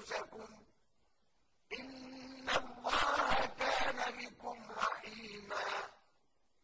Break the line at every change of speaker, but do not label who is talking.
أنفسكم إن الله كان بكم رحيما.